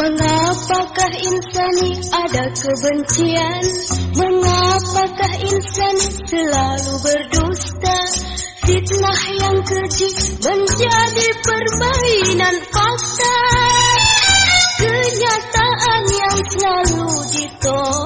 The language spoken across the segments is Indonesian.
Mengapakah insan ada kebencian? Mengapakah insan selalu berdusta? Fitnah yang keji menjadi permainan fakta. Kenyataan yang selalu ditolak.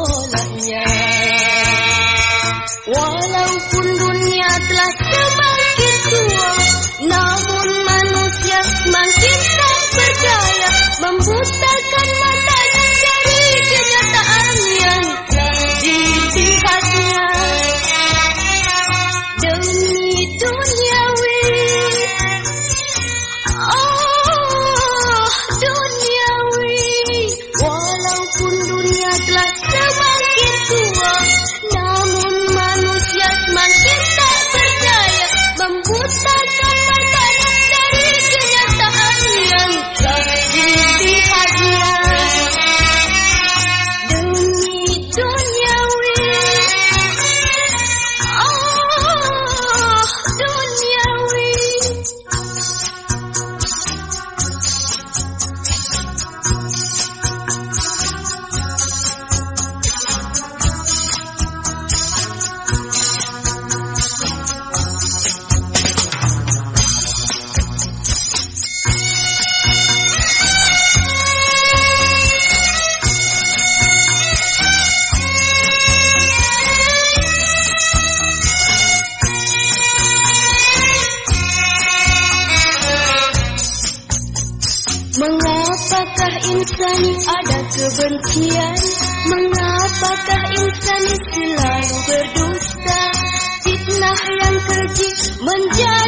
insani ada kebencian. Mengapakah insan selalu berdusta? Fitnah yang keji menjadi